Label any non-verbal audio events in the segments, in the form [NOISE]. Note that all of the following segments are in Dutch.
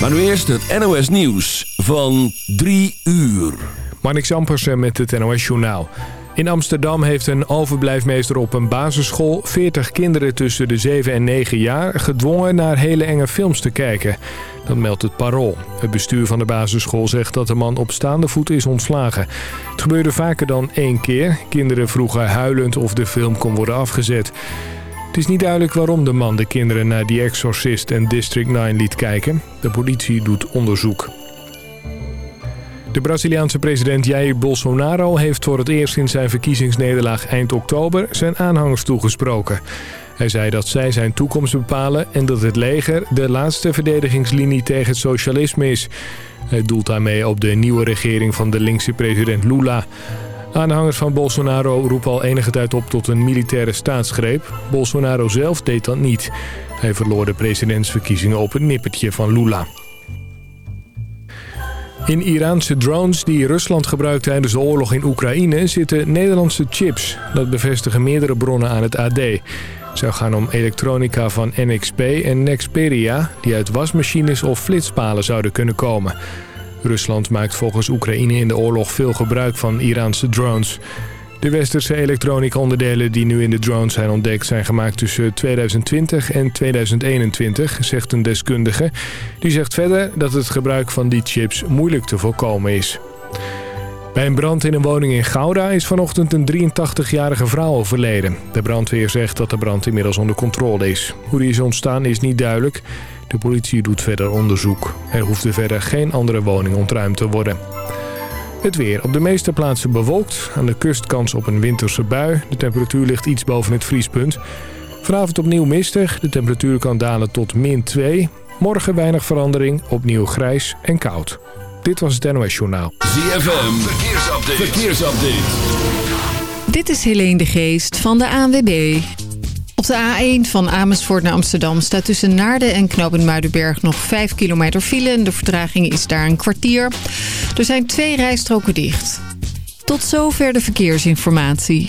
Maar nu eerst het NOS Nieuws van 3 uur. Marnik Zampersen met het NOS Journaal. In Amsterdam heeft een overblijfmeester op een basisschool 40 kinderen tussen de 7 en 9 jaar gedwongen naar hele enge films te kijken. Dat meldt het Parool. Het bestuur van de basisschool zegt dat de man op staande voet is ontslagen. Het gebeurde vaker dan één keer. Kinderen vroegen huilend of de film kon worden afgezet. Is niet duidelijk waarom de man de kinderen naar The Exorcist en District 9 liet kijken. De politie doet onderzoek. De Braziliaanse president Jair Bolsonaro heeft voor het eerst in zijn verkiezingsnederlaag eind oktober zijn aanhangers toegesproken. Hij zei dat zij zijn toekomst bepalen en dat het leger de laatste verdedigingslinie tegen het socialisme is. Hij doelt daarmee op de nieuwe regering van de linkse president Lula. Aanhangers van Bolsonaro roepen al enige tijd op tot een militaire staatsgreep. Bolsonaro zelf deed dat niet. Hij verloor de presidentsverkiezingen op het nippertje van Lula. In Iraanse drones die Rusland gebruikt tijdens de oorlog in Oekraïne zitten Nederlandse chips. Dat bevestigen meerdere bronnen aan het AD. Het zou gaan om elektronica van NXP en Nexperia... die uit wasmachines of flitspalen zouden kunnen komen. Rusland maakt volgens Oekraïne in de oorlog veel gebruik van Iraanse drones. De westerse elektronica-onderdelen die nu in de drones zijn ontdekt... zijn gemaakt tussen 2020 en 2021, zegt een deskundige. Die zegt verder dat het gebruik van die chips moeilijk te voorkomen is. Bij een brand in een woning in Gouda is vanochtend een 83-jarige vrouw overleden. De brandweer zegt dat de brand inmiddels onder controle is. Hoe die is ontstaan is niet duidelijk. De politie doet verder onderzoek. Er hoefde verder geen andere woning ontruimd te worden. Het weer. Op de meeste plaatsen bewolkt. Aan de kust kans op een winterse bui. De temperatuur ligt iets boven het vriespunt. Vanavond opnieuw mistig. De temperatuur kan dalen tot min 2. Morgen weinig verandering. Opnieuw grijs en koud. Dit was het NOS Journaal. ZFM. Verkeersupdate. Verkeersupdate. Dit is Helene de Geest van de ANWB. Op de A1 van Amersfoort naar Amsterdam staat tussen Naarden en Knoop Muidenberg nog 5 kilometer file. De vertraging is daar een kwartier. Er zijn twee rijstroken dicht. Tot zover de verkeersinformatie.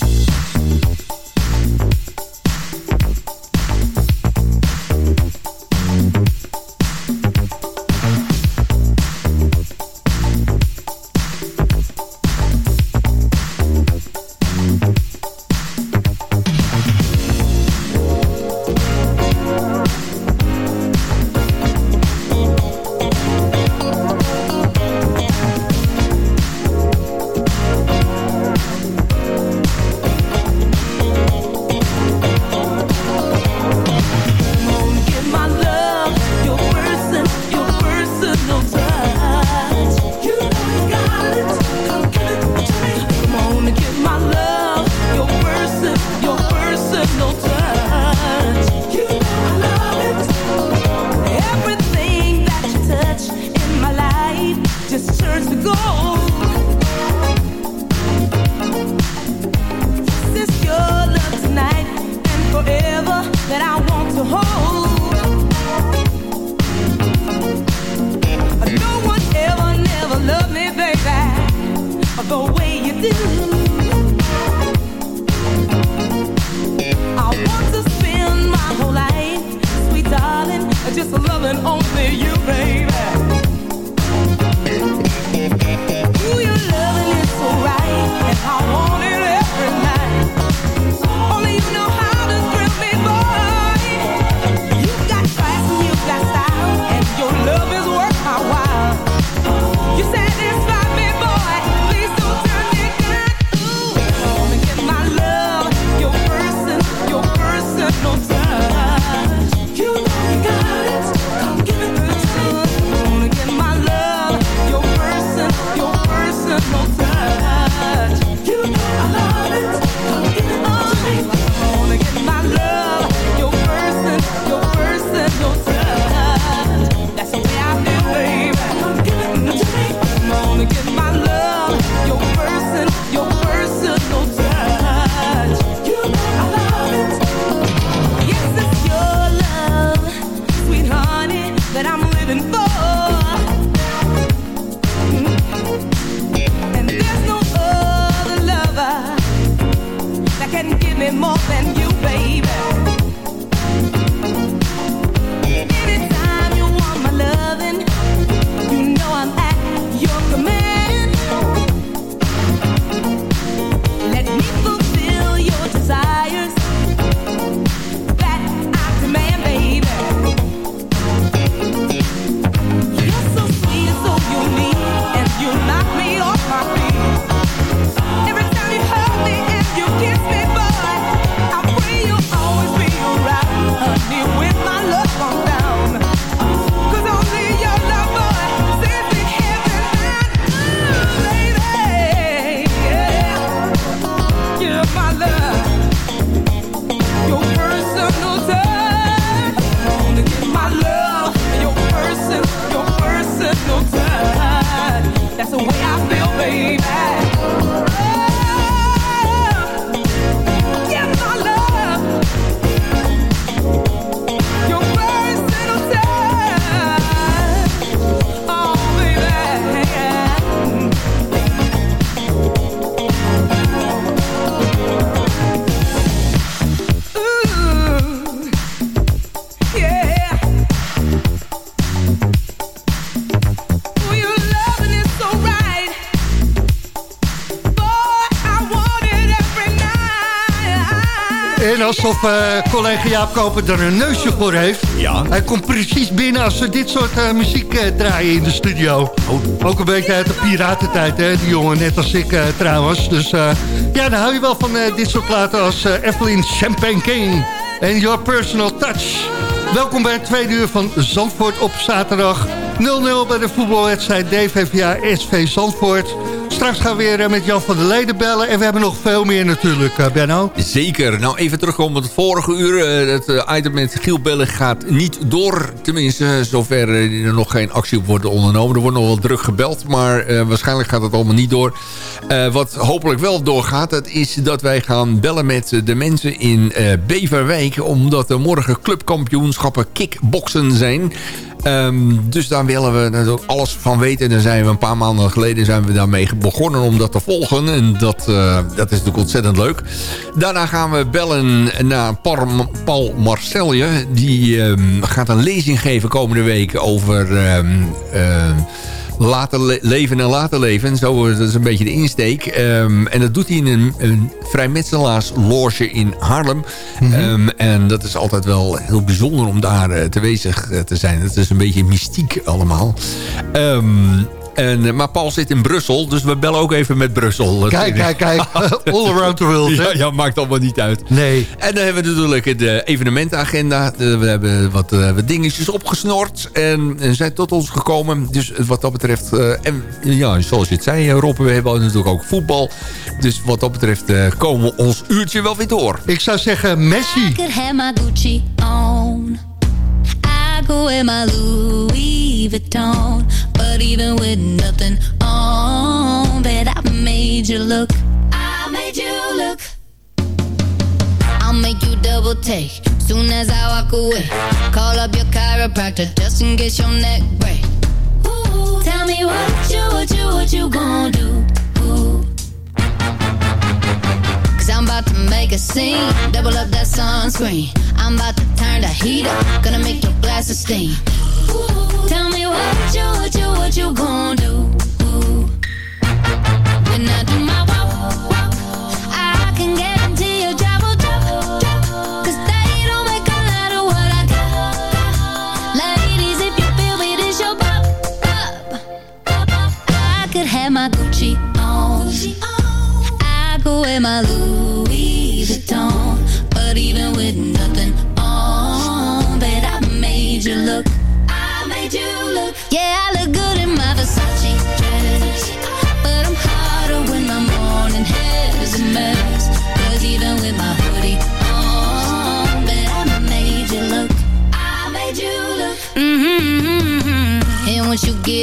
Alsof uh, collega Jaap Koper er een neusje voor heeft. Ja. Hij komt precies binnen als we dit soort uh, muziek uh, draaien in de studio. Oh. Ook een beetje uit de piratentijd, hè, die jongen, net als ik trouwens. Dus ja, dan hou je wel van dit soort platen als Evelyn Champagne King en Your Personal Touch. Welkom bij het tweede uur van Zandvoort op zaterdag. 0-0 bij de voetbalwedstrijd DVVA SV Zandvoort. Straks gaan we weer eh, met Jan van der Leden bellen. En we hebben nog veel meer natuurlijk, eh, Benno. Zeker. Nou, even terugkomen op het vorige uur. Eh, het item met Giel Bellen gaat niet door. Tenminste, zover er nog geen actie op wordt ondernomen. Er wordt nog wel druk gebeld, maar waarschijnlijk gaat het allemaal niet door. wat hopelijk wel doorgaat, dat is dat wij gaan bellen met de mensen in Beverwijk. Omdat er morgen clubkampioenschappen kickboksen zijn. Um, dus daar willen we alles van weten. En dan zijn we een paar maanden geleden zijn we daarmee begonnen om dat te volgen. En dat, uh, dat is natuurlijk ontzettend leuk. Daarna gaan we bellen naar Paul Marcelje. Die um, gaat een lezing geven komende week over... Um, laten leven en laten leven. Zo, dat is een beetje de insteek. Um, en dat doet hij in een, een vrijmetselaarsloge in Haarlem. Mm -hmm. um, en dat is altijd wel heel bijzonder om daar uh, te wezig uh, te zijn. Het is een beetje mystiek allemaal. Um, en, eh, maar Paul zit in Brussel, dus we bellen ook even met Brussel. Kijk, kijk, [LAUGHS] kijk. All around the world. Ja, ja, maakt allemaal niet uit. Nee. En dan hebben we natuurlijk de evenementenagenda. We hebben wat, wat dingetjes opgesnord en, en, zijn tot ons gekomen. Dus wat dat betreft... Uh, en ja, zoals je het zei, Rob, we hebben natuurlijk ook voetbal. Dus wat dat betreft komen we ons uurtje wel weer door. Ik zou zeggen Messi. I could have my Gucci on. I go in my Louis Vuitton. But even with nothing on, bet I made you look. I made you look. I'll make you double take soon as I walk away. Call up your chiropractor just in case your neck break. Ooh, tell me what you, what you, what you gonna do? To scene, double up that sunscreen. I'm about to turn the heat up, gonna make your glasses steam. Ooh, tell me what you, what you, what you gonna do? When I do my walk, I can guarantee your job will drop, drop. Cause they don't make a lot of what I got. Ladies, if you feel me, this your pop, pop, pop. I could have my Gucci on. I go wear my Louis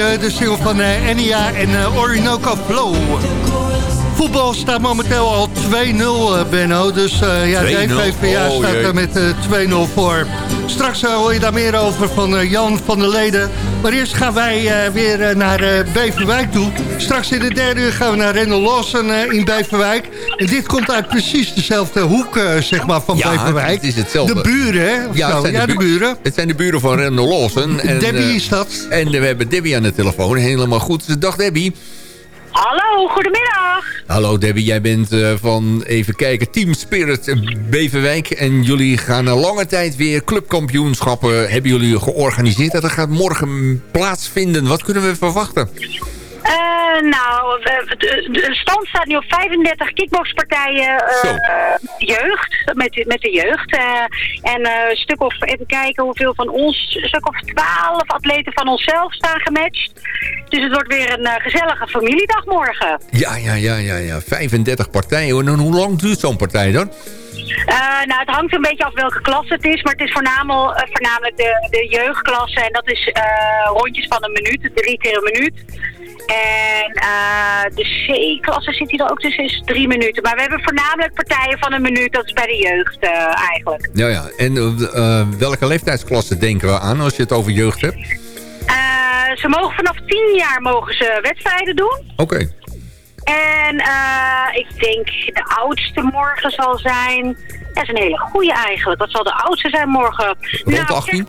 Hoorde de single van uh, Enya en uh, Orinoco Flow. Voetbal staat momenteel al 2-0, Benno. Dus uh, ja, de VVA oh, staat er met 2-0 voor. Straks hoor je daar meer over van Jan van der Leden. Maar eerst gaan wij weer naar Beverwijk toe. Straks in de derde uur gaan we naar Rendel Lawson in Beverwijk. En dit komt uit precies dezelfde hoek zeg maar, van ja, Beverwijk. het is hetzelfde. De buren, hè? Ja, het zijn, de, buren. Het zijn de buren van Rendel Lawson. En, Debbie is dat. En we hebben Debbie aan de telefoon. Helemaal goed. Dag Debbie. Hallo, goedemiddag. Hallo Debbie, jij bent uh, van, even kijken, Team Spirit Beverwijk. En jullie gaan na lange tijd weer clubkampioenschappen hebben jullie georganiseerd. Dat gaat morgen plaatsvinden. Wat kunnen we verwachten? Uh, nou, de, de, stand staat nu op 35 kickboxpartijen uh, jeugd, met, met de jeugd. Uh, en een stuk of, even kijken hoeveel van ons, een stuk of 12 atleten van onszelf staan gematcht. Dus het wordt weer een gezellige familiedag morgen. Ja, ja, ja, ja, ja. 35 partijen. En hoe lang duurt zo'n partij dan? Uh, nou, het hangt een beetje af welke klasse het is, maar het is voornamelijk, uh, voornamelijk de, de jeugdklasse en dat is uh, rondjes van een minuut, drie keer een minuut. En uh, de C-klasse zit hier ook tussen, is drie minuten. Maar we hebben voornamelijk partijen van een minuut, dat is bij de jeugd uh, eigenlijk. Ja, ja. En uh, welke leeftijdsklasse denken we aan als je het over jeugd hebt? ze mogen vanaf tien jaar mogen ze wedstrijden doen. Oké. En ik denk de oudste morgen zal zijn... Dat is een hele goede eigenlijk. Dat zal de oudste zijn morgen. Rond nou, 18?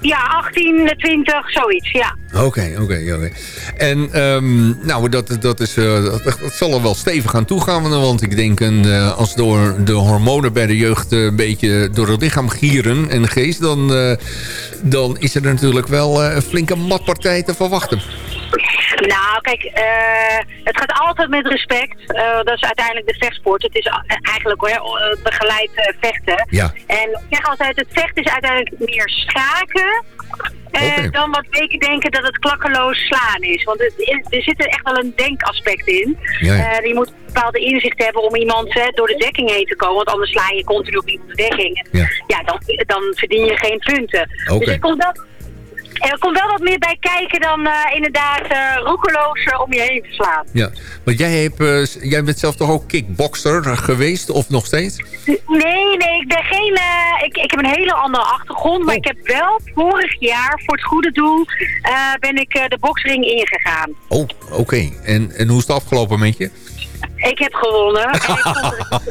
Ja, 18, 20, zoiets, ja. Oké, oké, oké. En um, nou, dat, dat, is, uh, dat, zal er wel stevig aan toe gaan. Want ik denk, uh, als door de hormonen bij de jeugd uh, een beetje door het lichaam gieren en geest... dan, dan is er natuurlijk wel een flinke matpartij te verwachten. Nou, kijk, uh, het gaat altijd met respect. Uh, dat is uiteindelijk de vechtsport. Het is eigenlijk hoor, begeleid uh, vechten. Ja. En ik zeg altijd, het vechten is uiteindelijk meer schaken... Okay. dan wat weken denken dat het klakkeloos slaan is. Want het, er zit er echt wel een denkaspect in. Ja, ja. je moet bepaalde inzicht hebben om iemand hè, door de dekking heen te komen. Want anders sla je continu op iemands dekking. Ja, ja dan, dan verdien je geen punten. Okay. Dus ik kom dat er komt wel wat meer bij kijken dan uh, inderdaad uh, roekeloos om je heen te slaan. Ja, want jij, hebt, jij bent zelf toch ook kickboxer geweest of nog steeds? Nee, nee, ik ben geen... ik, ik heb een hele andere achtergrond, maar oh. ik heb wel vorig jaar voor het goede doel ben ik de boksring ingegaan. Oh, oké. En, en hoe is het afgelopen met je? Ik heb gewonnen. [LAUGHS]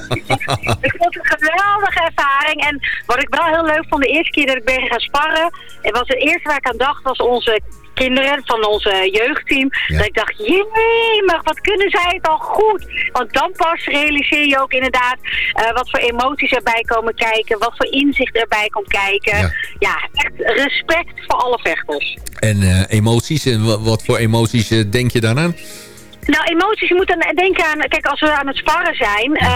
En ik, vond het, ik vond het een geweldige ervaring. En wat ik wel heel leuk vond, de eerste keer dat ik ben gaan sparren... Het was het eerste waar ik aan dacht, was onze kinderen van onze jeugdteam. Dat ik dacht, jee, maar wat kunnen zij het al goed. Want dan pas realiseer je ook inderdaad uh, wat voor emoties erbij komen kijken. Wat voor inzicht erbij komt kijken. Ja, ja echt respect voor alle vechters. En uh, emoties, en wat voor emoties uh, denk je dan aan? Nou, emoties, je moet dan denken aan... Kijk, als we aan het sparren zijn... Uh,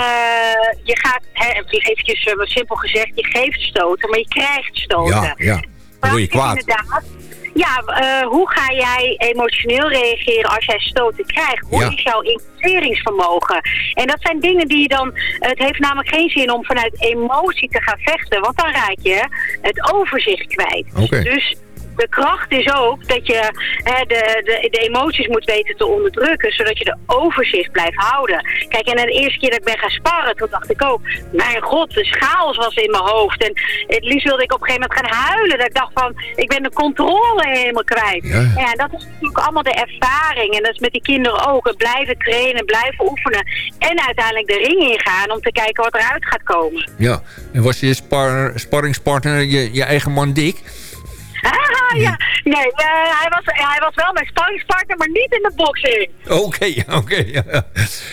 je gaat, hè, eventjes uh, simpel gezegd... je geeft stoten, maar je krijgt stoten. Ja, ja. Dan word je kwaad. Inderdaad. Ja, uh, hoe ga jij emotioneel reageren als jij stoten krijgt? Hoe ja. is jouw investeringsvermogen? En dat zijn dingen die je dan... Het heeft namelijk geen zin om vanuit emotie te gaan vechten. Want dan raak je het overzicht kwijt. Okay. Dus de kracht is ook dat je hè, de, de, de, emoties moet weten te onderdrukken, zodat je de overzicht blijft houden. Kijk, en de eerste keer dat ik ben gaan sparren, toen dacht ik ook, mijn god, de chaos was in mijn hoofd. En het liefst wilde ik op een gegeven moment gaan huilen. Dat ik dacht van, ik ben de controle helemaal kwijt. Ja, ja dat is natuurlijk allemaal de ervaring. En dat is met die kinderen ook. Het blijven trainen, blijven oefenen. En uiteindelijk de ring ingaan om te kijken wat eruit gaat komen. Ja, en was je spar, sparringspartner je, je eigen man Dick? Ah, ja. Nee, uh, hij, was, hij was wel mijn spanningspartner, maar niet in de boxing. Oké, okay, [LAUGHS] oké. Okay, ja. En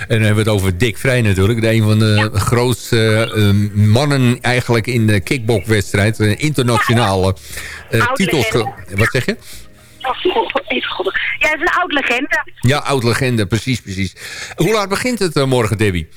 dan hebben we het over Dick Vrij natuurlijk. De een van de ja. grootste uh, mannen eigenlijk in de kickboxwedstrijd. Uh, internationale titels. Wat zeg je? Oh. Ja, het is een oud legende. Ja, oud legende, precies, precies. Hoe laat begint het morgen, Debbie?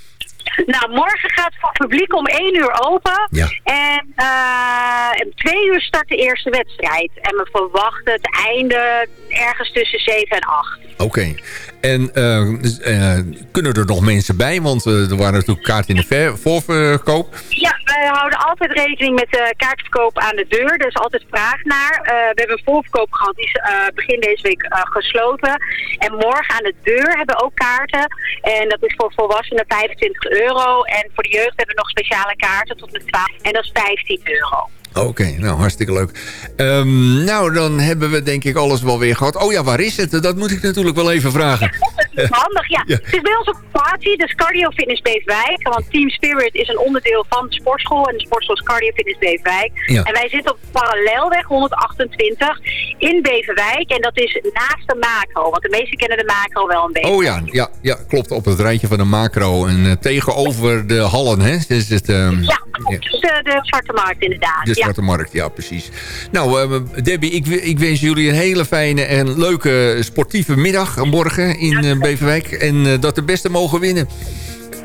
Nou, morgen gaat voor het publiek om 1 uur open. Ja. En uh, om 2 uur start de eerste wedstrijd. En we verwachten het einde ergens tussen 7 en 8. Oké. Okay. En uh, kunnen er nog mensen bij? Want er waren natuurlijk kaarten in de voorverkoop. Ja, wij houden altijd rekening met de kaartverkoop aan de deur. Er is altijd vraag naar. Eh, we hebben een voorverkoop gehad, die is eh, begin deze week eh, gesloten. En morgen aan de deur hebben we ook kaarten. En dat is voor volwassenen 25 euro. En voor de jeugd hebben we nog speciale kaarten tot met 12. En dat is 15 euro. Oké, nou hartstikke leuk. Ehm, nou, dan hebben we denk ik alles wel weer gehad. Oh ja, waar is het? Dat moet ik natuurlijk wel even vragen. Dat is handig, ja. [LAUGHS] Ja. Het is bij ons op locatie, dus Cardio Fitness Beefwijk. Want Team Spirit is een onderdeel van de sportschool. En de sportschool is Cardio Fitness Beefwijk. Ja. En wij zitten op Parallelweg 128 in Beverwijk. En dat is naast de macro. Want de meesten kennen de macro wel een beetje. Oh ja, ja, ja, klopt. Op het rijtje van de macro. En eh, tegenover de hallen, hè? Dus het, ehm, Ja, dus de, de Zwarte Markt inderdaad. De ja. Zwarte Markt, ja, precies. Nou, eh, Debbie, ik, ik wens jullie een hele fijne en leuke sportieve middag morgen in eh, Beverwijk. En eh, dat de beste mogen winnen.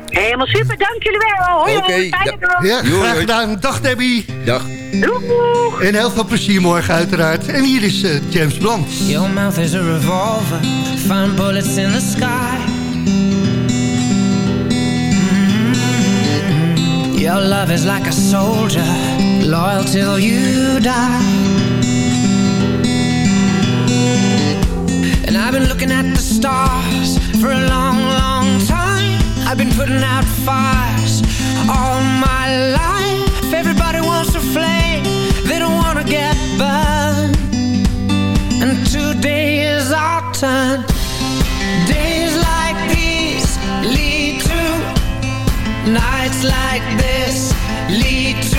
Helemaal super, dank jullie wel. Hoi, fijne ja. dag. Ja, Joe, graag gedaan. Dag Debbie. Dag. Doeg. En heel veel plezier morgen uiteraard. En hier is eh, James Blunt. Your mouth is a revolver, find bullets in the sky. Mm. Your love is like a soldier, loyal till you die. And I've been looking at the stars for a long, long time. I've been putting out fires all my life. Everybody wants to flame, they don't wanna get burned. And today is our turn. Days like these lead to nights like this lead to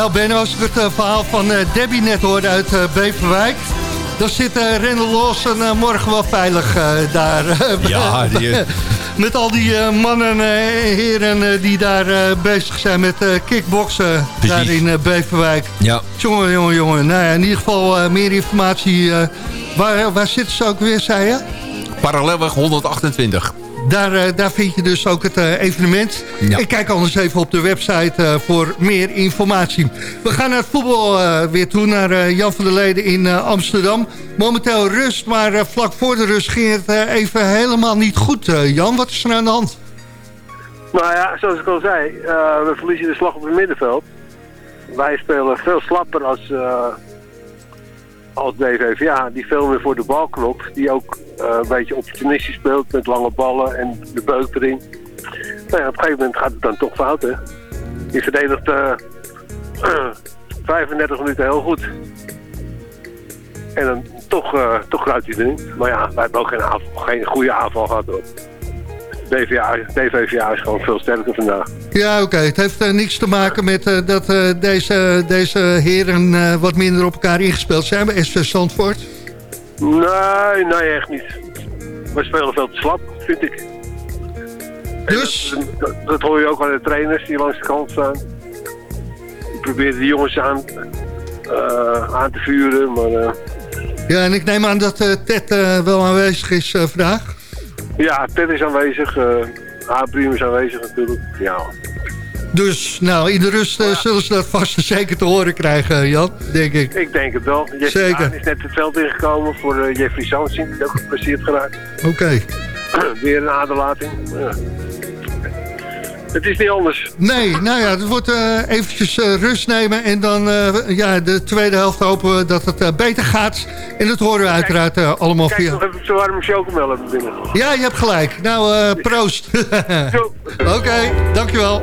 Nou Ben, als ik het eh, verhaal van eh, Debbie net hoorde uit eh, Beverwijk... dan zit uh, Rendel Lawson eh, morgen wel veilig daar. [LAUGHS] Ja, die, met al die mannen en heren die daar bezig zijn met kickboksen. Daar in Beverwijk. ja. Jongen, jongen, jongen. Nou ja, in ieder geval meer informatie. waar, waar zitten ze ook weer, zei je? Parallelweg 128. Daar, eh, daar vind je dus ook het eh, evenement. Ja. En kijk anders even op de website eh, voor meer informatie. We gaan naar het voetbal eh, weer toe, naar eh, Jan van der Leden in eh, Amsterdam. Momenteel rust, maar vlak voor de rust ging het eh, even helemaal niet goed. Eh, Jan, wat is er aan de hand? Nou ja, zoals ik al zei, eh, we verliezen de slag op het middenveld. Wij spelen veel slapper als, eh als DVVA, die veel meer voor de bal knopt. Die ook eh, een beetje opportunistisch speelt met lange ballen en de beuk erin. Nou ja, op een gegeven moment gaat het dan toch fout, hè. Je verdedigt eh [CLEARS THROAT] 35 minuten heel goed. En dan toch, eh toch hij erin. Maar ja, wij hebben ook geen, geen goede aanval gehad hoor. DVA, DVVA is gewoon veel sterker vandaag. Ja, oké. Het heeft eh, niks te maken met eh, dat eh, deze, deze heren wat minder op elkaar ingespeeld zijn bij SV Zandvoort. Nee, nee, echt niet. We spelen veel te slap, vind ik. Dus? Dat, dat, dat hoor je ook aan de trainers die langs de kant staan. Die proberen de jongens aan, aan te vuren, maar Ja, en ik neem aan dat Ted wel aanwezig is vandaag. Ja, Ted is aanwezig, uh, is aanwezig natuurlijk. Ja, Dus, nou, in de rust eh, zullen ze dat vast en zeker te horen krijgen, Jan, denk ik. ik denk het wel. Jeffrey Zeker. Is net het veld ingekomen voor eh, Jeffrey Sansin, die ook gepasseerd geraakt. Oké. [CLEARS THROAT] Weer een aderlating. Ja. Het is niet anders. Nee, nou ja, het wordt eh, eventjes eh, rust nemen. En dan uh, ja, de tweede helft hopen we dat het uh, beter gaat. En dat horen we uiteraard uh, allemaal Kijk via... nog even zo warme chocomel binnen. Ja, je hebt gelijk. Nou, proost. [LAUGHS] Oké, okay, dankjewel.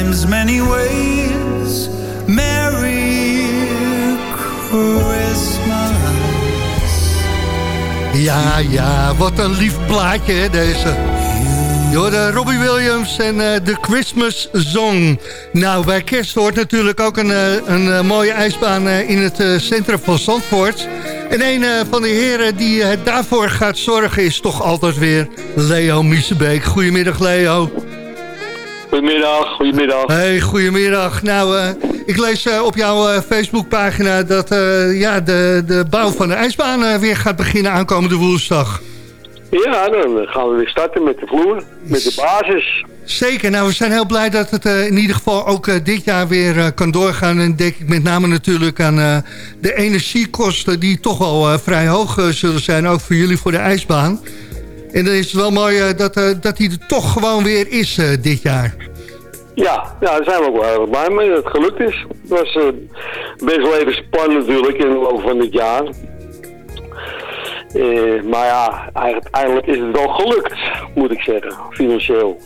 times, many ways, Merry Christmas. Ja, ja, wat een lief plaatje deze. Door Robbie Williams en uh, de Christmas Song. Nou, bij kerst hoort natuurlijk ook een, uh, een uh, mooie ijsbaan in het centrum van Zandvoort. En een eh, van de heren die daarvoor gaat zorgen is toch altijd weer Leo Miesebeek. Goedemiddag Leo. Goedemiddag, goedemiddag. Hey, goedemiddag. Nou, uh, ik lees uh, op jouw Facebookpagina dat uh, ja, de, de bouw van de ijsbaan weer gaat beginnen aankomende woensdag. Ja, dan gaan we weer starten met de vloer, met de basis. Zeker, nou we zijn heel blij dat het uh, in ieder geval ook uh, dit jaar weer uh, kan doorgaan. En denk ik met name natuurlijk aan de energiekosten die toch wel vrij hoog zullen zijn. Ook voor jullie voor de ijsbaan. En dan is het wel mooi dat, dat die er toch gewoon weer is dit jaar. Ja, ja, daar zijn we ook wel blij mee dat het gelukt is. Het was best wel even spannend natuurlijk in de loop van dit jaar. Maar ja, eigenlijk is het wel gelukt, moet ik zeggen, financieel.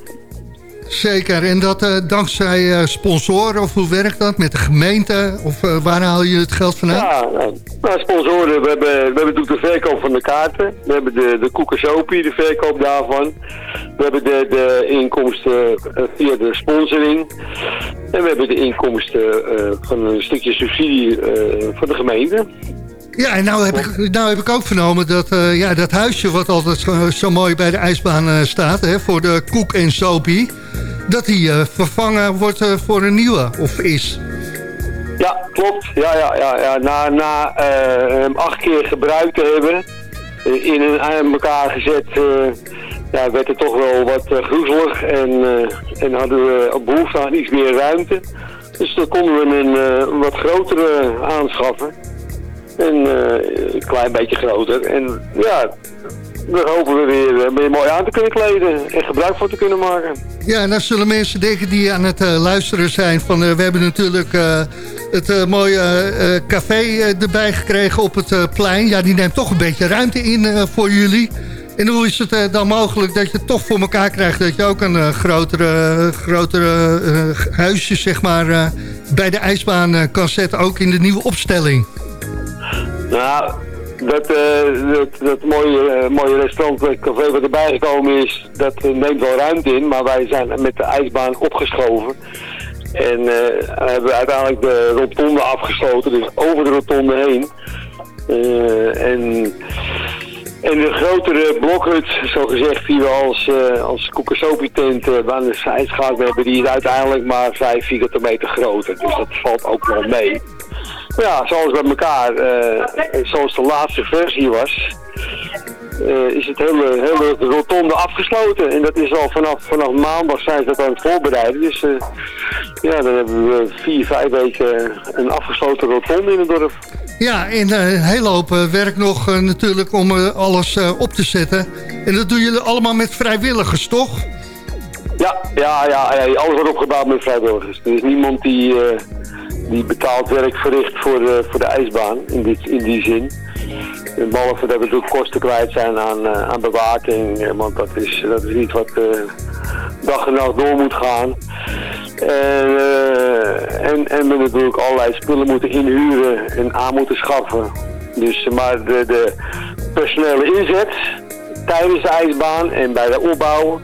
Zeker, en dat uh, dankzij uh, sponsoren, of hoe werkt dat? Met de gemeente, of waar haal je het geld vandaan? Ja, nou, nou, sponsoren, we hebben, we hebben de verkoop van de kaarten. We hebben de, de koekensopie, de verkoop daarvan. We hebben de, de inkomsten via de sponsoring. En we hebben de inkomsten van een stukje subsidie van de gemeente. Ja, en nou heb, ik, nou heb ik ook vernomen dat uh, ja, dat huisje wat altijd zo, zo mooi bij de ijsbaan uh, staat... Hè, voor de koek en sopie, dat die uh, vervangen wordt voor een nieuwe, of is. Ja, klopt. Ja, ja, ja, ja. Na, na hem acht keer gebruikt te hebben, in een aan elkaar gezet... ja, werd het toch wel wat groezelig en, en hadden we behoefte aan iets meer ruimte. Dus dan konden we een wat grotere aanschaffen. En uh, een klein beetje groter. En ja, dan hopen we weer, weer mooi aan te kunnen kleden en gebruik van te kunnen maken. Ja, en dan zullen mensen denken die aan het uh, luisteren zijn van... We hebben natuurlijk het mooie café erbij gekregen op het plein. Ja, die neemt toch een beetje ruimte in voor jullie. En hoe is het dan mogelijk dat je toch voor elkaar krijgt... dat je ook een grotere, grotere huisje zeg maar, bij de ijsbaan kan zetten... ook in de nieuwe opstelling? Nou, dat, uh, dat, dat mooie, uh, mooie restaurant, café wat erbij gekomen is, dat neemt wel ruimte in. Maar wij zijn met de ijsbaan opgeschoven. En uh, hebben uiteindelijk de rotonde afgesloten, dus over de rotonde heen. en, en de grotere blokhut, zo gezegd, die we als, als koekersopie-tent aan de zijschaat hebben, die is uiteindelijk maar 5 vierkante meter groter. Dus dat valt ook wel mee. Ja, zoals bij elkaar, uh, zoals de laatste versie was, uh, is het hele, hele rotonde afgesloten. En dat is al vanaf, vanaf maandag zijn ze dat aan het voorbereiden. Dus uh, ja, dan hebben we vier, vijf weken een afgesloten rotonde in het dorp. Ja, en een hele hoop werk nog natuurlijk om alles op te zetten. En dat doen jullie allemaal met vrijwilligers, toch? Ja, ja, ja, ja alles wordt opgebouwd met vrijwilligers. Er is niemand die die betaald werk verricht voor de, voor de ijsbaan in, dit, in die zin. Behalve dat we natuurlijk kosten kwijt zijn aan, uh, aan bewaking, eh, want dat is, dat is niet wat dag en nacht door moet gaan. En, en, en we natuurlijk allerlei spullen moeten inhuren en aan moeten schaffen. Dus, maar de, de personele inzet tijdens de ijsbaan en bij de opbouw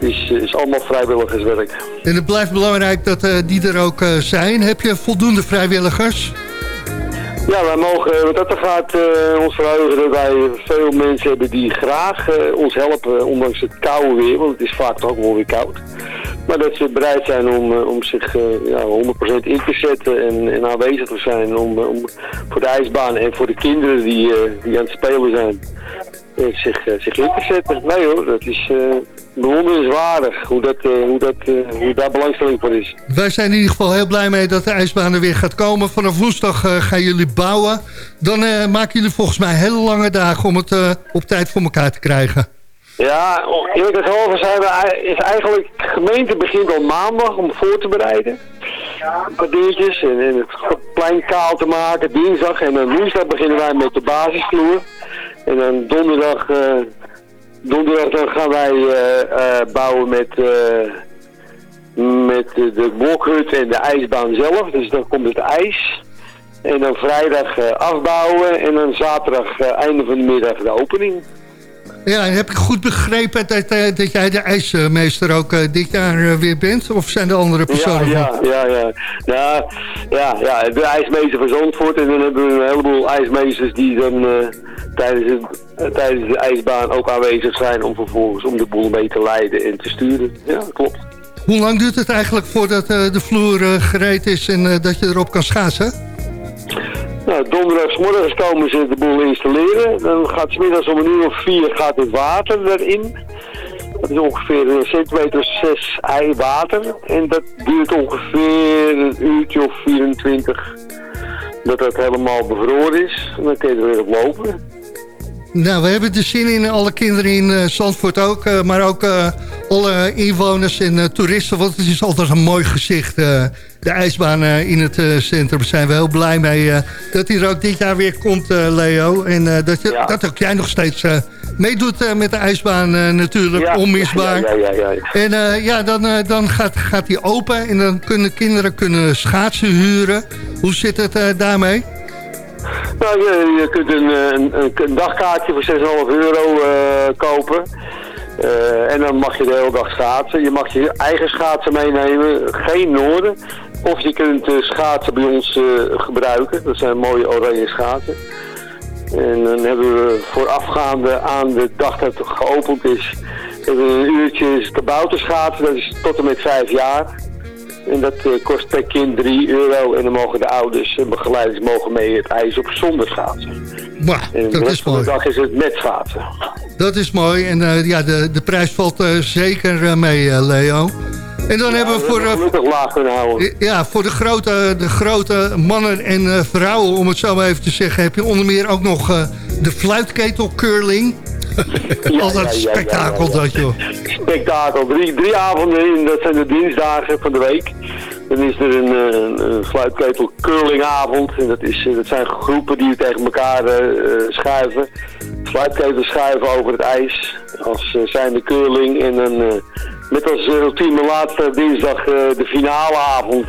is, is allemaal vrijwilligerswerk. En het blijft belangrijk dat uh, die er ook uh, zijn. Heb je voldoende vrijwilligers? Ja, wij mogen, wat dat er gaat, uh, ons verheugen dat wij veel mensen hebben die graag ons helpen, ondanks het koude weer, want het is vaak toch ook wel weer koud. Maar dat ze bereid zijn om, om zich ja, 100% in te zetten en, en aanwezig te zijn om, om, voor de ijsbaan en voor de kinderen die, die aan het spelen zijn, zich, zich in te zetten. Nee hoor, dat is bewonderenswaardig hoe, dat, uh, hoe, dat, uh, hoe daar belangstelling voor is. Wij zijn in ieder geval heel blij mee dat de ijsbaan er weer gaat komen. Vanaf woensdag uh, gaan jullie bouwen. Dan maken jullie volgens mij hele lange dagen om het op tijd voor elkaar te krijgen. Ja, eerlijk gezegd zijn we, is eigenlijk, de gemeente begint al maandag om voor te bereiden. Wat dingetjes en, en het plein kaal te maken, dinsdag. En dan woensdag beginnen wij met de basisvloer. En dan donderdag Donderdag dan gaan wij uh, uh, bouwen met, uh, met de, de blokhut en de ijsbaan zelf. Dus dan komt het ijs. En dan vrijdag afbouwen en dan zaterdag einde van de middag de opening. Ja, en heb ik goed begrepen dat, eh, dat jij de ijsmeester ook eh, dit jaar eh, weer bent? Of zijn er andere personen? Ja, ja, ja, ja. Ja, ja, ja, de ijsmeester van Zandvoort. En dan hebben we een heleboel ijsmeesters die dan eh, tijdens, het, eh, tijdens de ijsbaan ook aanwezig zijn om vervolgens om de boel mee te leiden en te sturen. Ja, klopt. Hoe lang duurt het eigenlijk voordat eh, de vloer eh, gereed is en dat je erop kan schaatsen? Nou, donderdagsmorgens komen ze de boel installeren. Dan gaat s middags om een uur of vier gaat het water erin. Dat is ongeveer een centimeter of zes ei water. En dat duurt ongeveer een uurtje of 24 dat het helemaal bevroren is. En dan kun je er weer op lopen. Nou, we hebben de zin in alle kinderen in eh, Zandvoort ook. eh, maar ook eh, alle inwoners en toeristen. Want het is altijd een mooi gezicht. de ijsbaan in het centrum. Daar zijn we heel blij mee dat hij er ook dit jaar weer komt, Leo. En dat, je, dat ook jij nog steeds meedoet met de ijsbaan natuurlijk. onmisbaar. Ja, ja, ja. En ja, dan, dan gaat, gaat die open en dan kunnen kinderen kunnen schaatsen huren. Hoe zit het daarmee? Nou, je, kunt een, een, een, dagkaartje voor 6,5 euro eh, kopen. Eh, en dan mag je de hele dag schaatsen. Je mag je eigen schaatsen meenemen, geen noorden. Of je kunt uh, schaatsen bij ons gebruiken. Dat zijn mooie oranje schaatsen. En dan hebben we voorafgaande aan de dag dat het geopend is... hebben we een uurtje kabouterschaatsen. Dat is tot en met 5 jaar. En dat uh, kost per kind 3 euro. En dan mogen de ouders en begeleiders mogen mee het ijs op zonder schaatsen. Bah, en dat is van de mooi. dag is het met schaatsen. Dat is mooi. En eh, ja, de, de prijs valt eh, zeker eh, mee, eh, Leo. En dan hebben we voor, eh, laag houden. ja, voor de grote, de grote mannen en eh, vrouwen, om het zo maar even te zeggen... heb je onder meer ook nog eh, de fluitketel curling. Ja, ja, spektakel dat, joh. Spektakel. Drie, drie avonden in, dat zijn de dinsdagen van de week. Dan is er een, eh, een, een fluitketel curlingavond. En dat, is, eh, dat zijn groepen die tegen elkaar eh, schuiven. Fluitketels schuiven over het ijs. Als uh, zijnde curling. En dan eh, met als ultieme laatste dinsdag de finaleavond.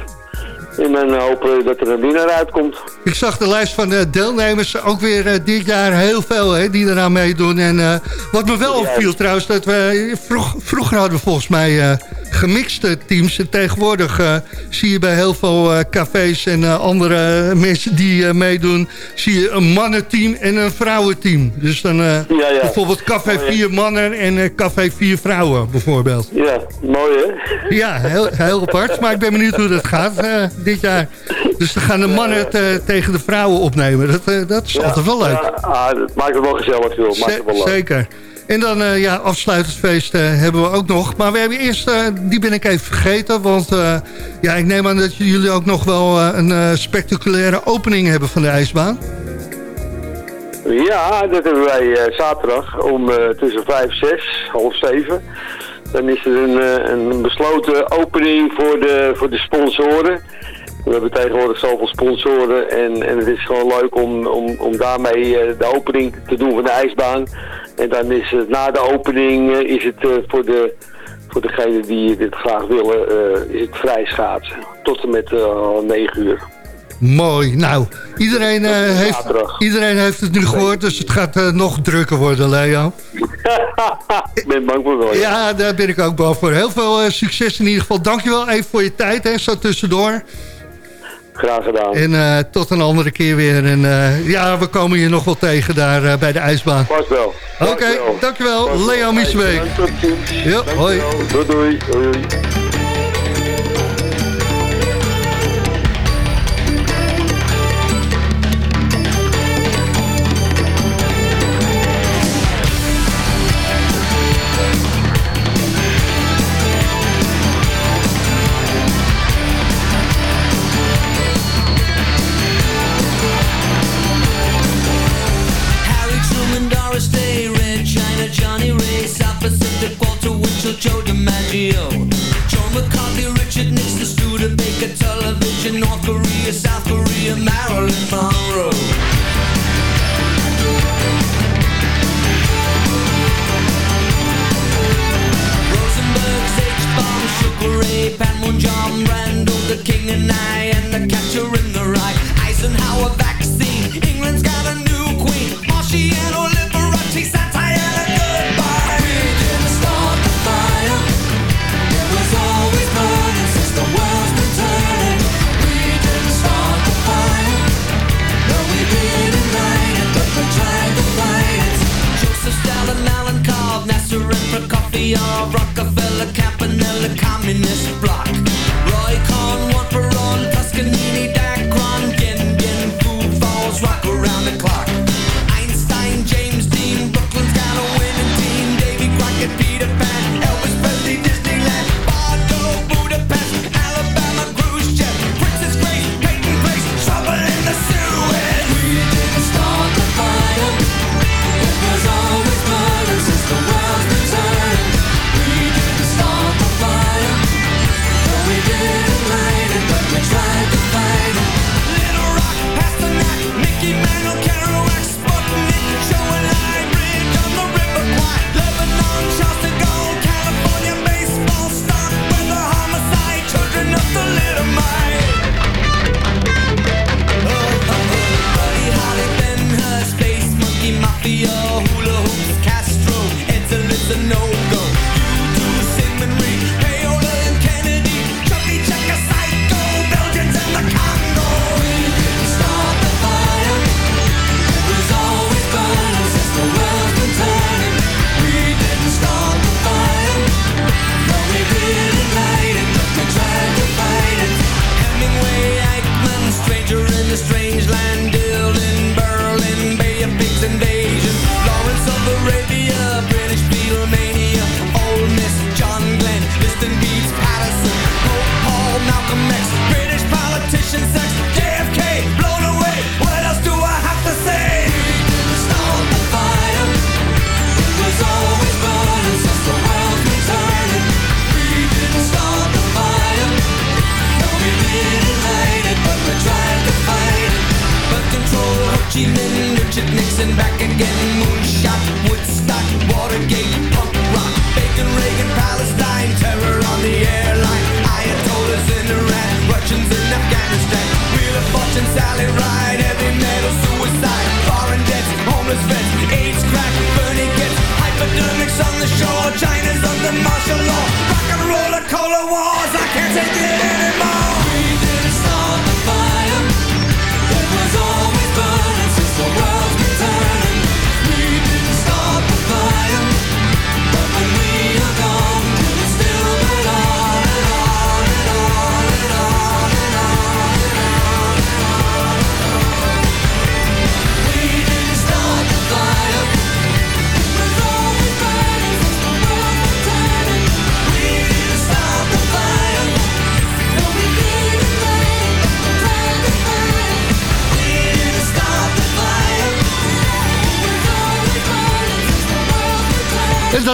En dan hopen dat er een winnaar uitkomt. Ik zag de lijst van de deelnemers ook weer eh, dit jaar heel veel hè, die eraan meedoen. En eh, wat me wel opviel trouwens, dat we vroeg, vroeger hadden we volgens mij eh, gemixte teams. En tegenwoordig eh, zie je bij heel veel eh, cafés en eh, andere mensen die meedoen, zie je een mannenteam en een vrouwenteam. Dus dan Ja, ja. bijvoorbeeld café Oh, ja. 4 mannen en café 4 vrouwen bijvoorbeeld. Ja, mooi hè? Ja, heel, heel apart. Maar ik ben benieuwd hoe dat gaat dit jaar. Dus dan gaan de mannen het tegen de vrouwen opnemen. Dat, dat is altijd wel leuk. Ja, ah, dat maakt het wel gezellig, joh. Maakt het wel leuk. zeker. En dan, eh, ja, afsluitingsfeest eh, hebben we ook nog. Maar we hebben eerst, eh, die ben ik even vergeten. Want ja, ik neem aan dat jullie ook nog wel een spectaculaire opening hebben van de ijsbaan. Ja, dat hebben wij zaterdag om tussen 5, 6, half 7. Dan is er een, een besloten opening voor de, voor de sponsoren. We hebben tegenwoordig zoveel sponsoren en, en het is gewoon leuk om, om, om daarmee eh, de opening te doen van de ijsbaan. En dan is het na de opening eh, is het eh, voor, de, voor degenen die dit graag willen, is het vrij schaatsen. Tot en met eh, 9 uur. Mooi. Nou, iedereen, heeft, iedereen heeft het nu gehoord. Dus het gaat nog drukker worden, Leo. [LAUGHS] Ik ben bang voor wel. ja. Ja, daar ben ik ook bang voor. Heel veel succes in ieder geval. Dankjewel even voor je tijd, hè, zo tussendoor. Graag gedaan. En eh, tot een andere keer weer. En eh, ja, we komen je nog wel tegen daar eh, bij de ijsbaan. Pas wel. Oké, dankjewel. Leo Miesbeek. Tot ziens. Ja, hoi. Doei doei. doei,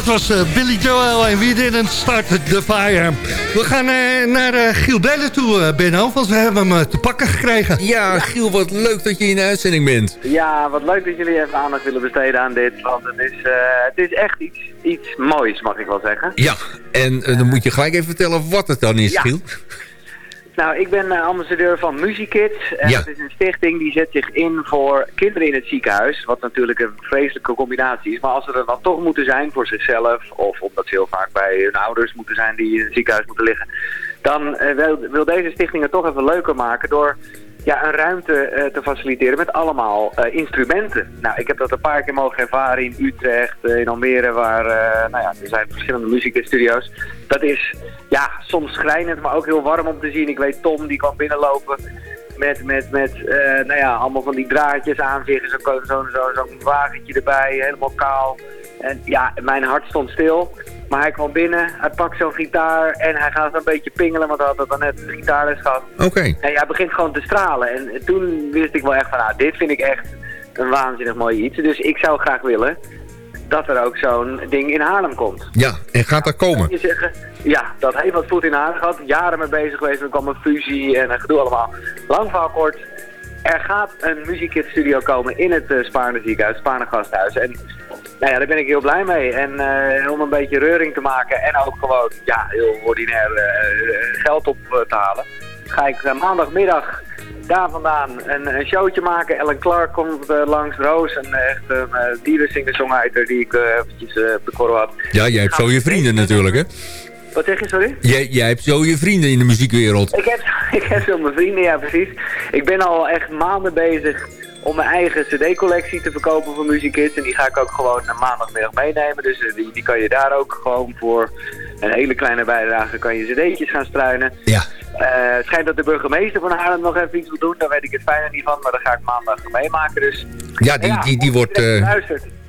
dat was eh, Billy Joel en We Didn't Start the Fire. We gaan eh, naar uh, Giel Bellen toe, Benno, want we hebben hem te pakken gekregen. Ja, Giel, wat leuk dat je in de uitzending bent. Ja, wat leuk dat jullie even aandacht willen besteden aan dit. Want het is, het is echt iets, iets moois, mag ik wel zeggen. Ja, en dan moet je gelijk even vertellen wat het dan is, Ja. Giel. Nou, ik ben eh, ambassadeur van MusieKids. En Ja. dat is een stichting die zet zich in voor kinderen in het ziekenhuis. Wat natuurlijk een vreselijke combinatie is. Maar als ze er dan toch moeten zijn voor zichzelf... of omdat ze heel vaak bij hun ouders moeten zijn die in het ziekenhuis moeten liggen... dan eh, wil, wil deze stichting het toch even leuker maken door... Ja, een ruimte eh, te faciliteren met allemaal eh, instrumenten. Nou, ik heb dat een paar keer mogen ervaren in Utrecht, eh, in Almere, waar nou ja, er zijn verschillende muziekstudio's. Dat is ja, soms schrijnend, maar ook heel warm om te zien. Ik weet Tom, die kwam binnenlopen met, met, met nou ja, allemaal van die draadjes aan zich. Zo'n zo, zo, wagentje erbij, helemaal kaal. En ja, mijn hart stond stil. Maar hij kwam binnen, hij pakt zo'n gitaar en hij gaat een beetje pingelen, want hij had dan net gitaarles gehad. Oké. En hij begint gewoon te stralen. En toen wist ik wel echt van, nou, dit vind ik echt een waanzinnig mooi iets. Dus ik zou graag willen dat er ook zo'n ding in Haarlem komt. Ja, en gaat dat komen? Je zeggen, ja, dat heeft wat voet in Haarlem gehad. Jaren mee bezig geweest. Er kwam een fusie en een gedoe allemaal. Lang verhaal kort. Er gaat een muziekit studio komen in het uh, Spaarne ziekenhuis, Spaarne gasthuis. En nou ja, daar ben ik heel blij mee. En eh, om een beetje reuring te maken en ook gewoon ja, heel ordinair eh, geld op eh, te halen, ga ik maandagmiddag daar vandaan een, een showtje maken. Ellen Clark komt langs, Roos, een echt een uh, dierensinger-songwriter die ik eventjes op de korrel had. Ja, jij hebt zo je vrienden natuurlijk, hè? Wat zeg je, sorry? Jij, jij hebt zo je vrienden in de muziekwereld. Ik heb, [LAUGHS] ik heb zo mijn vrienden, ja precies. Ik ben al echt maanden bezig om mijn eigen cd-collectie te verkopen voor MusicKids. En die ga ik ook gewoon naar maandagmiddag meenemen. Dus uh, die, die kan je daar ook gewoon voor een hele kleine bijdrage kan je cd'tjes gaan struinen. Ja. Uh, het schijnt dat de burgemeester van Haarlem nog even iets wil doen. Daar weet ik het fijner niet van, maar dat ga ik maandag meemaken. Dus, ja, die, ja, die, die wordt... Uh...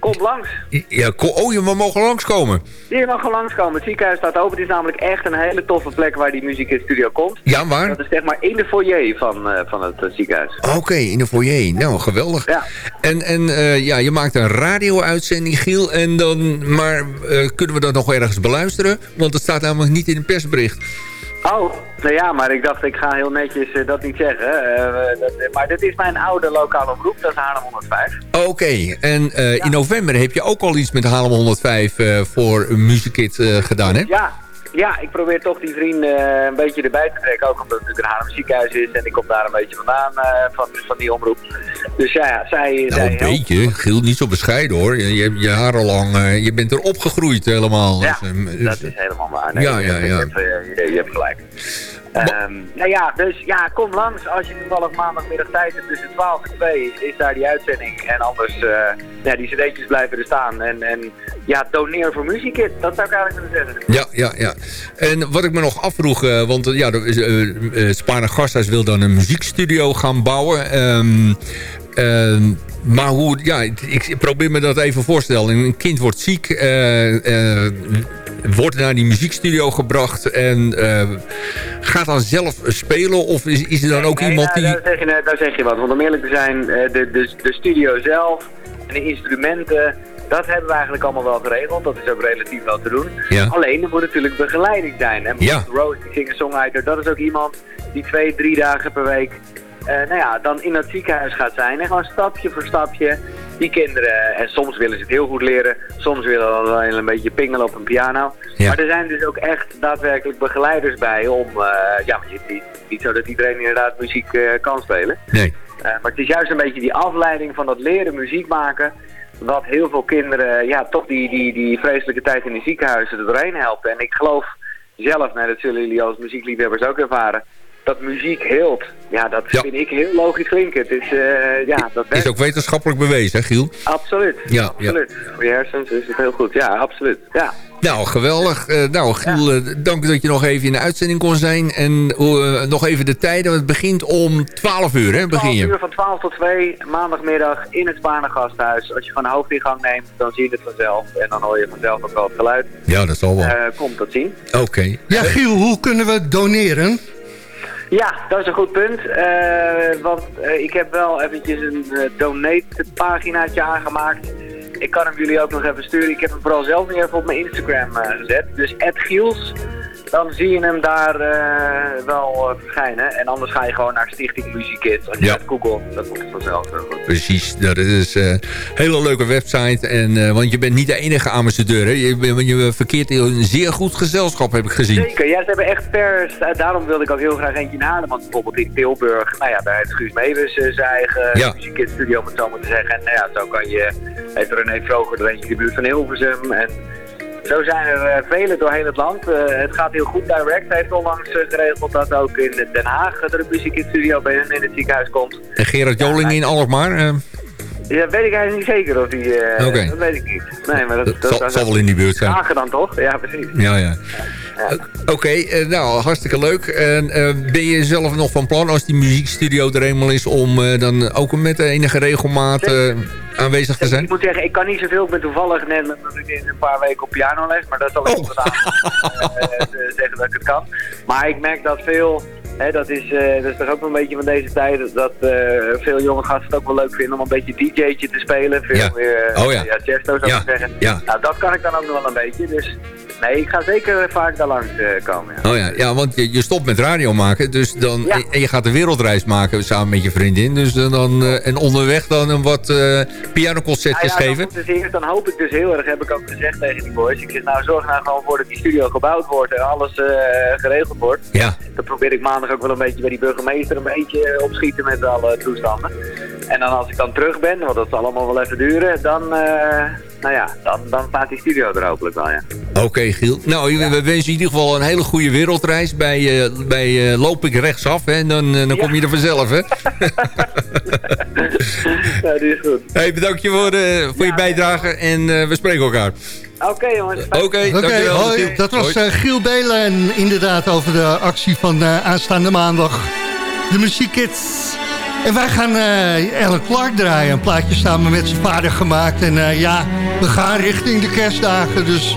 Kom langs. Ja, oh, je mogen langskomen. Je mag gewoon langskomen. Het ziekenhuis staat open. Het is namelijk echt een hele toffe plek waar die muziekstudio komt. Ja, waar? Dat is zeg maar in de foyer van, uh, van het uh, ziekenhuis. Oké, okay, in de foyer. Nou, geweldig. Ja. En, en uh, ja, je maakt een radio-uitzending, Giel. En dan, maar kunnen we dat nog ergens beluisteren? Want het staat namelijk niet in een persbericht. Oh, nou ja, maar ik dacht ik ga heel netjes uh, dat niet zeggen. Uh, dat, maar dit is mijn oude lokale omroep, dat is Haarlem 105. Oké, okay. en uh, ja. in november heb je ook al iets met Haarlem 105 voor Musicit gedaan, hè? Ja, ja, ik probeer toch die vrienden een beetje erbij te trekken. Ook omdat het natuurlijk een Haarlem ziekenhuis is en ik kom daar een beetje vandaan van, van die omroep. Dus ja, zij... Nou, zij een beetje. Giel, niet zo bescheiden hoor. Je, je, je haar al lang, je bent er opgegroeid helemaal. Ja, dus, dat is helemaal waar. Nee, ja, ja, ja. Je, hebt, je, je hebt gelijk. Um, nou ja, dus ja, kom langs als je toevallig maandagmiddag tijd hebt tussen 12 en 2 is daar die uitzending. En anders, uh, ja, die cd'tjes blijven er staan. En, en ja, doneer voor MusicKit, dat zou ik eigenlijk willen zeggen. Ja, ja, ja. En wat ik me nog afvroeg, uh, want ja, uh, uh, Spaarne Gasthuis wil dan een muziekstudio gaan bouwen. Um, maar hoe, ja, ik probeer me dat even voorstellen. Een kind wordt ziek, wordt naar die muziekstudio gebracht en uh, gaat dan zelf spelen? Of is, is er dan ook nee, iemand nou, die... Daar zeg, je, daar zeg je wat, want om eerlijk te zijn, de, de, de studio zelf en de instrumenten... Dat hebben we eigenlijk allemaal wel geregeld. Dat is ook relatief wel te doen. Ja. Alleen, er moet natuurlijk begeleiding zijn. En ja. Rose, die singer-songwriter, dat is ook iemand die twee, drie dagen per week... Uh, nou ja, dan in dat ziekenhuis gaat zijn. En gewoon stapje voor stapje die kinderen... En soms willen ze het heel goed leren. Soms willen ze wel een beetje pingelen op een piano. Ja. Maar er zijn dus ook echt daadwerkelijk begeleiders bij om... Uh, ja, maar het is niet zo dat iedereen inderdaad muziek uh, kan spelen. Nee. maar het is juist een beetje die afleiding van dat leren muziek maken wat heel veel kinderen, ja, toch die, die, die vreselijke tijd in de ziekenhuizen er doorheen helpen. En ik geloof zelf, nou, dat zullen jullie als muziekliefhebbers ook ervaren, dat muziek heelt. Ja, dat ja. vind ik heel logisch klinken. Het is, uh, ja, dat is ook wetenschappelijk bewezen, hè Giel? Absoluut. Ja, absoluut. Ja. Voor je hersens is het heel goed. Ja, absoluut. Ja. Nou, geweldig. Uh, nou, Giel, ja. uh, dank dat je nog even in de uitzending kon zijn. En uh, nog even de tijden. Het begint om 12 uur, hè? Begin je? 12 uur van 12 tot 2, maandagmiddag in het Gasthuis. Als je van hoofdingang neemt, dan zie je het vanzelf. En dan hoor je vanzelf ook wel het geluid. Ja, dat zal wel. komt dat zien. Oké. Okay. Ja, Giel, hoe kunnen we doneren? Ja, dat is een goed punt. Uh, want uh, ik heb wel eventjes een uh, donate paginaatje aangemaakt. Ik kan hem jullie ook nog even sturen. Ik heb hem vooral zelf nu even op mijn Instagram eh, gezet. Dus Giels. Dan zie je hem daar eh, wel eh, verschijnen. En anders ga je gewoon naar Stichting Muziekkids. Als je Ja. het googelt, dat komt het vanzelf. wel goed. Precies, dat is eh, een hele leuke website. En, want je bent niet de enige ambassadeur. Hè? Je, bent- je verkeert in een zeer goed gezelschap, heb ik gezien. Zeker, ja, ze hebben echt per... eh, Daarom wilde ik ook heel graag eentje Haarlem. Want bijvoorbeeld in Tilburg, nou ja, daar heeft Guus eh, zijn eigen Ja. studio, om het zo maar te zeggen. En nou ja, zo kan je... Heeft René Vroger er eentje in de buurt van Hilversum. En zo zijn er eh, vele doorheen het land. Eh, het gaat heel goed. Direct heeft onlangs eh, geregeld dat ook in Den Haag er een muziekkids studio bij hen in het ziekenhuis komt. En Gerard Joling in Alkmaar. Ja, weet ik eigenlijk niet zeker of die... eh. Dat weet ik niet. Nee, maar dat, Dat zal- dat zal wel in die buurt zijn. Hagen dan toch? Ja, precies. ja, ja. Eh, Oké, eh, nou, hartstikke leuk. En ben je zelf nog van plan, als die muziekstudio er eenmaal is... om dan ook met enige regelmaat aanwezig te zijn? Ik moet zeggen, ik kan niet zoveel. Ik ben toevallig net dat ik in een paar weken op pianoles. Maar dat zal ik niet aan zeggen dat ik het kan. Maar ik merk dat veel... Hè, dat, is, eh, dat is toch ook wel een beetje van deze tijd. Dat eh, veel jonge gasten het ook wel leuk vinden om een beetje DJ'tje te spelen. Veel Ja. meer eh, Oh ja. ja, zou Ja, ik zeggen. ja. Nou, dat kan ik dan ook nog wel een beetje. Dus nee, ik ga zeker vaak daar langs eh, komen. Ja. Oh ja, ja want je, je stopt met radio maken. Dus dan, Ja. en, en je gaat de wereldreis maken samen met je vriendin. Dus dan, eh, en onderweg dan een wat eh pianoconcertjes Nou ja, geven. Dan, dus dan hoop ik dus heel erg, heb ik ook gezegd tegen die boys. Ik zeg nou zorg nou gewoon voor dat die studio gebouwd wordt en alles geregeld wordt. Ja. Dan probeer ik maandag ook wel een beetje bij die burgemeester een beetje opschieten met alle toestanden. En dan als ik dan terug ben, want dat zal allemaal wel even duren, dan, nou ja, dan, dan staat die studio er hopelijk wel, ja. Oké, Giel. Nou, we wensen in ieder geval een hele goede wereldreis. Bij, eh, bij eh, loop ik rechtsaf, hè. En dan, eh, dan kom je er vanzelf, hè. [LAUGHS] ja, die is goed. hey, bedankt je voor, eh, voor je bijdrage en eh, we spreken elkaar. Oké jongens. Oké, Oké, dankjewel. hoi. Giel. Dat was Giel Belen en inderdaad over de actie van eh, aanstaande maandag. De muziekkids. En wij gaan eh Ellen Clark draaien. Een plaatje samen met zijn vader gemaakt. En eh, ja, we gaan richting de kerstdagen. Dus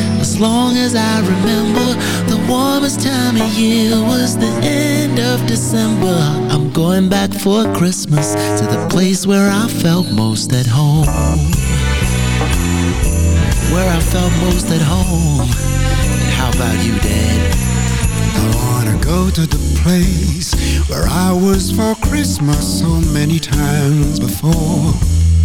Long as I remember, the warmest time of year was the end of December. I'm going back for Christmas to the place where I felt most at home. Where I felt most at home. And How about you, Dad? I wanna go to the place where I was for Christmas so many times before.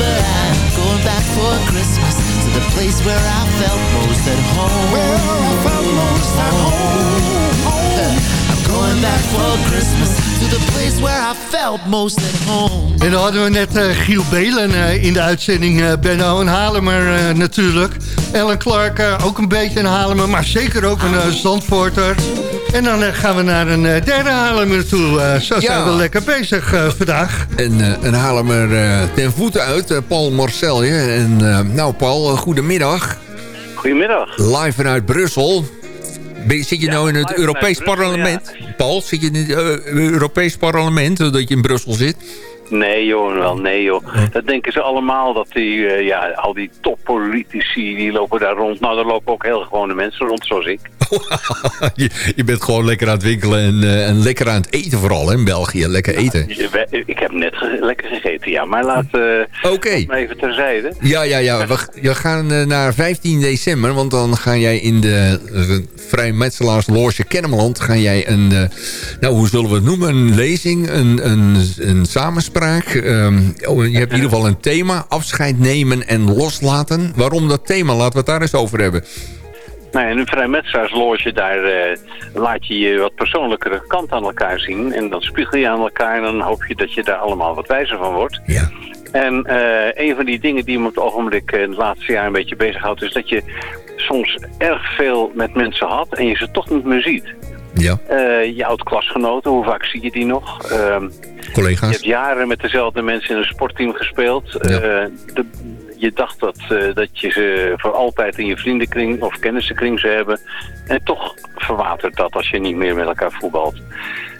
of December. I'm going back for Christmas to the place where I felt most at home. Where I felt most at home, going back for Christmas to the place where I felt most at home. En dan hadden we net eh, Giel Belen eh, in de uitzending. eh Benno, een Haarlemmer eh, natuurlijk. Ellen Clark, ook een beetje een Haarlemmer, maar zeker ook een uh, Zandvoorter. En dan eh, gaan we naar een eh, derde Haarlemmer toe. Eh, zo zijn we lekker bezig vandaag. En, eh, en halen hem er eh, ten voeten uit, Paul Marcelje. En nou Paul, goedemiddag. Goedemiddag. Live vanuit Brussel. Ben zit je nou in het Europees Brussel, parlement? Paul, zit je in het Europees parlement, dat je in Brussel zit? Nee joh, wel nee joh. Dat denken ze allemaal, dat die, ja, al die toppolitici, die lopen daar rond. Nou, daar lopen ook heel gewone mensen rond, zoals ik. [LAUGHS] je, je bent gewoon lekker aan het winkelen en, eh, en lekker aan het eten vooral hè, in België. Lekker eten. Ik heb net ge- lekker gegeten, ja. Maar laat eh Oké. maar even terzijde. Ja, ja, ja. We, we gaan eh, naar 15 december, want dan ga jij in de uh, vrijmetselaarsloge Kennemerland... ga jij een, nou hoe zullen we het noemen, een lezing, een, een, een samenspraak. Ehm, oh, je hebt in ieder geval een thema, afscheid nemen en loslaten. Waarom dat thema? Laten we het daar eens over hebben. Nou, in een vrijmetselaarsloge, daar eh, laat je je wat persoonlijkere kant aan elkaar zien. En dan spiegel je aan elkaar en dan hoop je dat je daar allemaal wat wijzer van wordt. Ja. En eh, een van die dingen die me op het ogenblik eh, in het laatste jaar een beetje bezighoudt... is dat je soms erg veel met mensen had en je ze toch niet meer ziet. Ja. Eh, je oud-klasgenoten, hoe vaak zie je die nog? Je Collega's. hebt jaren met dezelfde mensen in een sportteam gespeeld. Eh, de, je dacht dat, eh, dat je ze voor altijd in je vriendenkring of kennissenkring zou hebben. En toch verwatert dat als je niet meer met elkaar voetbalt.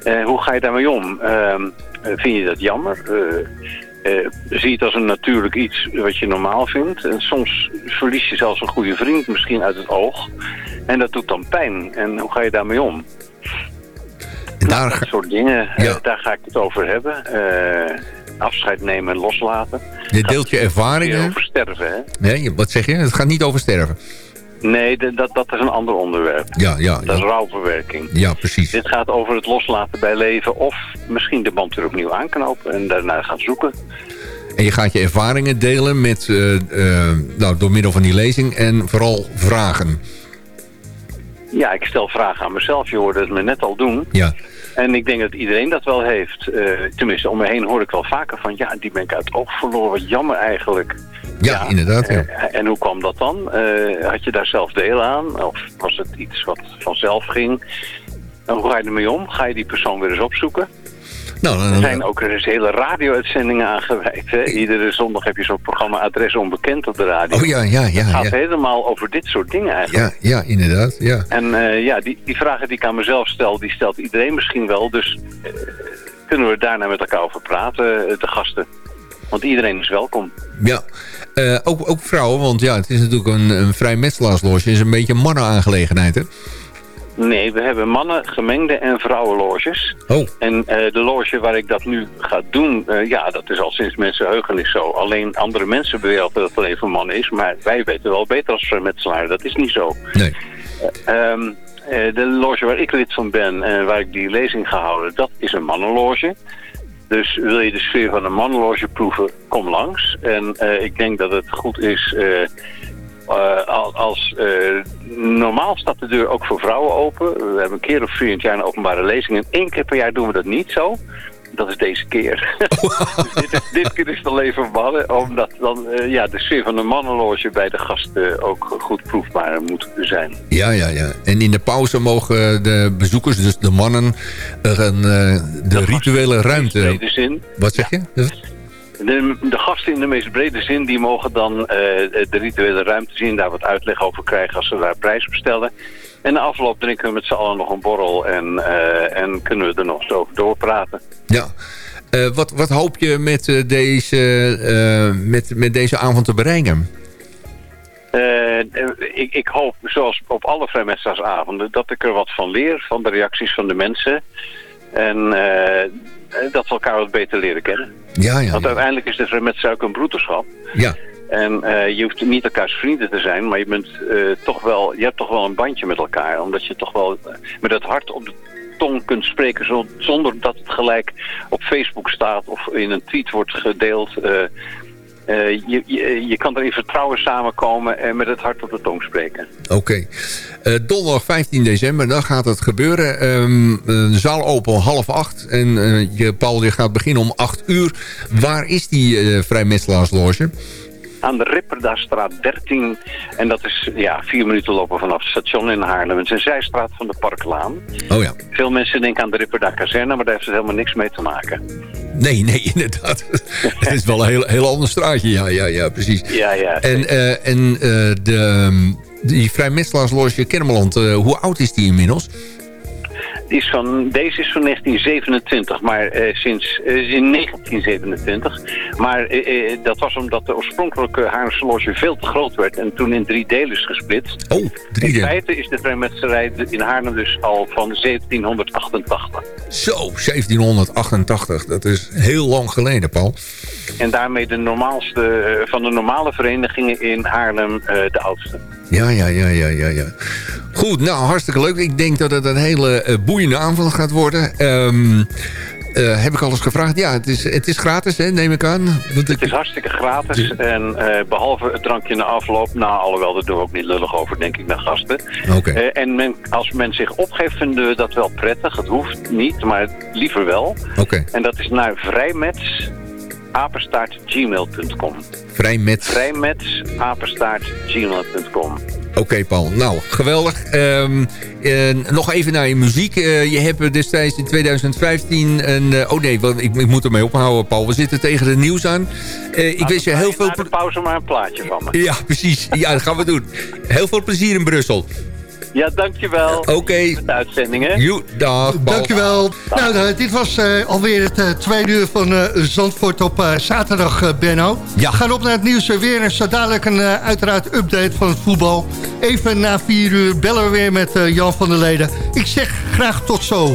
Eh, hoe ga je daarmee om? Ehm, eh, vind je dat jammer? Eh, zie je het als een natuurlijk iets wat je normaal vindt? En soms verlies je zelfs een goede vriend misschien uit het oog. En dat doet dan pijn. En hoe ga je daarmee om? daar Dat soort dingen, daar ga ik het over hebben. Eh, afscheid nemen en loslaten. Je deelt je ervaringen. over sterven, hè? Nee, wat zeg je? Het gaat niet over sterven. Nee, dat, dat is een ander onderwerp. Ja, ja, Dat is rouwverwerking. Ja, precies. Dit gaat over het loslaten bij leven of misschien de band weer opnieuw aanknopen en daarna gaan zoeken. En je gaat je ervaringen delen met, eh, eh, nou, door middel van die lezing en vooral vragen. Ja, ik stel vragen aan mezelf. Je hoorde het me net al doen. Ja. En ik denk dat iedereen dat wel heeft. Eh, tenminste, om me heen hoor ik wel vaker van... ja, die ben ik uit het oog verloren. Wat jammer eigenlijk. Ja, inderdaad. Ja. Eh, en hoe kwam dat dan? Eh, had je daar zelf deel aan? Of was het iets wat vanzelf ging? En hoe ga je ermee om? Ga je die persoon weer eens opzoeken? Nou, Er zijn ook is hele radio-uitzendingen aangeweid. Hè? Iedere zondag heb je zo'n programma Adres Onbekend op de radio. Oh ja, ja, ja. Het gaat ja. helemaal over dit soort dingen eigenlijk. Ja, ja, inderdaad. Ja. En eh, ja, die, die vragen die ik aan mezelf stel, die stelt iedereen misschien wel. Dus eh, kunnen we daarna met elkaar over praten, eh, de gasten. Want iedereen is welkom. ja. Ook, ook vrouwen, want ja, het is natuurlijk een, een vrij metselaarsloge. Het is een beetje een mannenaangelegenheid, hè? Nee, we hebben mannen, gemengde en vrouwenloges. Oh. En eh, de loge waar ik dat nu ga doen, eh, ja, dat is al sinds mensenheugenis zo. Alleen andere mensen beweren dat het alleen voor mannen is. Maar wij weten wel beter als vrijmetselaar, dat is niet zo. Nee. Ehm, eh, de loge waar ik lid van ben en waar ik die lezing ga houden, dat is een mannenloge. Dus wil je de sfeer van een mannenloge proeven, kom langs. En ik denk dat het goed is... al- als, eh, normaal staat de deur ook voor vrouwen open. We hebben een keer of vier in het jaar een openbare lezing. En één keer per jaar doen we dat niet zo. Dat is deze keer. [LAUGHS] Dus dit, is- dit keer is het alleen voor mannen. Omdat dan eh, ja, de sfeer van een mannenloge bij de gasten ook goed proefbaar moet zijn. Ja, ja, ja. En in de pauze mogen de bezoekers, dus de mannen, een, eh, de, rituele ruimte... zin. Wat zeg je? De, de gasten in de meest brede zin, die mogen dan eh, de rituele ruimte zien, daar wat uitleg over krijgen als ze daar prijs bestellen. En na afloop drinken we met z'n allen nog een borrel en, eh, en kunnen we er nog eens over doorpraten. Ja. Eh, wat, wat hoop je met, deze, met, met deze avond te bereiken? Ik, ik hoop, zoals op alle vrijmetselaarsavonden, dat ik er wat van leer, van de reacties van de mensen. En eh, dat we elkaar wat beter leren kennen. Ja, ja. Want uiteindelijk is de vrijmetselaar ook een broederschap. Ja. En eh, je hoeft niet elkaars vrienden te zijn, maar je, bent, eh, toch wel, je hebt toch wel een bandje met elkaar. Omdat je toch wel eh, met het hart op de tong kunt spreken zo- zonder dat het gelijk op Facebook staat of in een tweet wordt gedeeld. Eh, je, je, kan er in vertrouwen samenkomen en met het hart op de tong spreken. Oké. Eh, donderdag 15 december, dan gaat het gebeuren. De zaal open om half acht. En eh, je, Paul, gaat beginnen om acht uur. Waar is die eh vrijmetselaarsloge? Aan de Ripperdastraat 13. En dat is ja, vier minuten lopen vanaf het station in Haarlem. Het is een zijstraat van de Parklaan. Oh ja. Veel mensen denken aan de Ripperda kazerne, maar daar heeft het helemaal niks mee te maken. Nee, nee, inderdaad. [LAUGHS] Het is wel een heel, heel ander straatje. Ja, ja, ja, precies. Ja, ja. En, eh, en eh, de, die vrijmetselaarsloge Kennemerland, eh, hoe oud is die inmiddels? Is van, deze is van 1927, maar eh, sinds eh, in 1927. Maar eh, dat was omdat de oorspronkelijke Haarlemse loge veel te groot werd en toen in drie delen is gesplitst. Oh, drie In delen. feite is de vrijmetselarij in Haarlem dus al van 1788. Zo, 1788. Dat is heel lang geleden, Paul. En daarmee de normaalste, van de normale verenigingen in Haarlem de oudste. Ja, ja, ja, ja, ja, ja. Goed, nou, hartstikke leuk. Ik denk dat het een hele eh, boeiende avond gaat worden. Ehm, eh, heb ik alles gevraagd? Ja, het is, het is gratis, hè, neem ik aan. Want ik... Het is hartstikke gratis en eh, behalve het drankje na afloop, nou alhoewel daar doen we ook niet lullig over denk ik naar gasten. Oké. Eh, en men, als men zich opgeeft vinden we dat wel prettig. Het hoeft niet, maar liever wel. Oké. En dat is naar vrijmets apenstaartgmail.com. Vrijmet. Vrijmets apenstaartgmail.com. Oké, Paul. Nou, geweldig. Ehm, eh, nog even naar je muziek. Eh, je hebt destijds in 2015 een... eh, oh nee, want ik, ik moet ermee ophouden, Paul. We zitten tegen het nieuws aan. Ik wens je heel veel... Na de pauze maar een plaatje van me. Ja, precies. Ja, dat gaan we doen. Heel veel plezier in Brussel. Ja, dankjewel. Oké. De uitzending, hè? Jo, dag, Paul. Dankjewel. Nou, eh, dit was eh, alweer het eh, tweede uur van eh, Zandvoort op zaterdag, eh, Benno. Ja. We gaan op naar het nieuws weer. En zo dadelijk een eh, uiteraard update van het voetbal. Even na vier uur bellen we weer met eh, Jan van der Leden. Ik zeg graag tot zo.